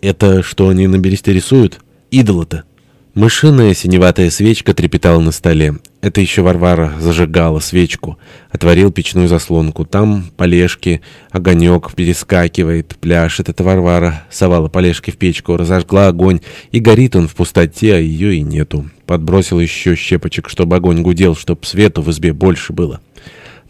Это что они на бересте рисуют? Идола-то. Мышиная синеватая свечка трепетала на столе. Это еще Варвара зажигала свечку. Отворил печную заслонку. Там полежки, огонек перескакивает, пляшет. Это Варвара совала полежки в печку, разожгла огонь. И горит он в пустоте, а ее и нету. Подбросил еще щепочек, чтобы огонь гудел, чтоб свету в избе больше было.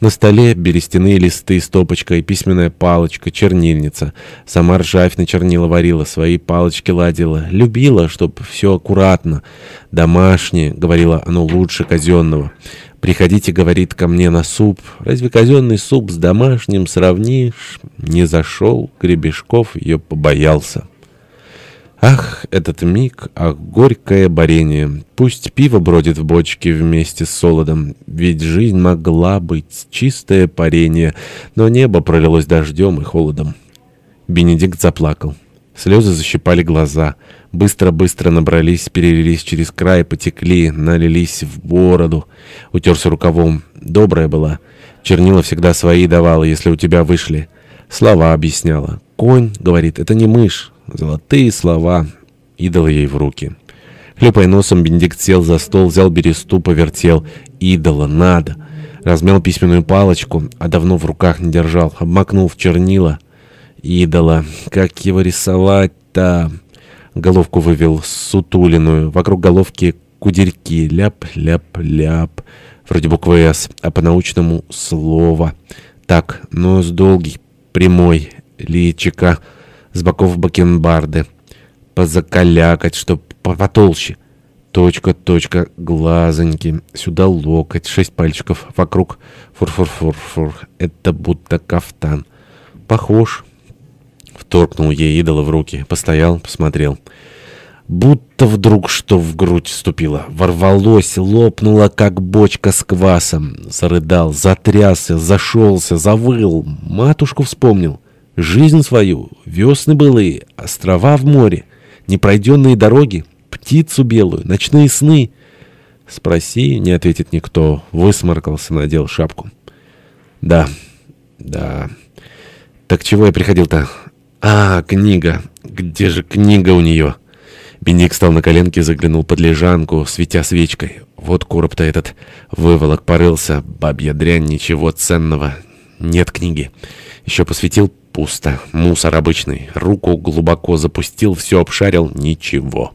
На столе берестяные листы, стопочка и письменная палочка, чернильница. Сама ржавь на чернила варила, свои палочки ладила. Любила, чтоб все аккуратно. Домашнее, говорила оно лучше казенного. «Приходите, — говорит, — ко мне на суп. Разве казенный суп с домашним сравнишь?» Не зашел, Гребешков ее побоялся. Ах, этот миг, ах, горькое борение. Пусть пиво бродит в бочке вместе с солодом, ведь жизнь могла быть чистое парение, но небо пролилось дождем и холодом. Бенедикт заплакал. Слезы защипали глаза. Быстро-быстро набрались, перелились через край, потекли, налились в бороду. Утерся рукавом. Добрая была. Чернила всегда свои давала, если у тебя вышли. Слова объясняла. «Конь, — говорит, — это не мышь». Золотые слова. Идола ей в руки. Хлюпая носом, Бенедикт сел за стол, взял бересту, повертел. Идола, надо. Размял письменную палочку, а давно в руках не держал. Обмакнул в чернила. Идола. Как его рисовать-то? Головку вывел сутулиную. Вокруг головки кудерьки. Ляп-ляп-ляп. Вроде буквы «С», а по-научному «слово». Так, нос долгий, прямой, личика с боков бакенбарды. Позакалякать, чтоб потолще. Точка, точка, глазоньки. Сюда локоть, шесть пальчиков. Вокруг фур-фур-фур-фур. Это будто кафтан. Похож. Вторкнул ей идола в руки. Постоял, посмотрел. Будто вдруг что в грудь вступило. Ворвалось, лопнуло, как бочка с квасом. Зарыдал, затрясся, зашелся, завыл. Матушку вспомнил. Жизнь свою, весны былые, острова в море, непройденные дороги, птицу белую, ночные сны. Спроси, не ответит никто. Высморкался, надел шапку. Да, да. Так чего я приходил-то? А, книга. Где же книга у нее? Бенедикт встал на коленки, заглянул под лежанку, светя свечкой. Вот короб-то этот. Выволок порылся. Бабья дрянь, ничего ценного. Нет книги. Еще посветил Пусто. Мусор обычный. Руку глубоко запустил, все обшарил. Ничего.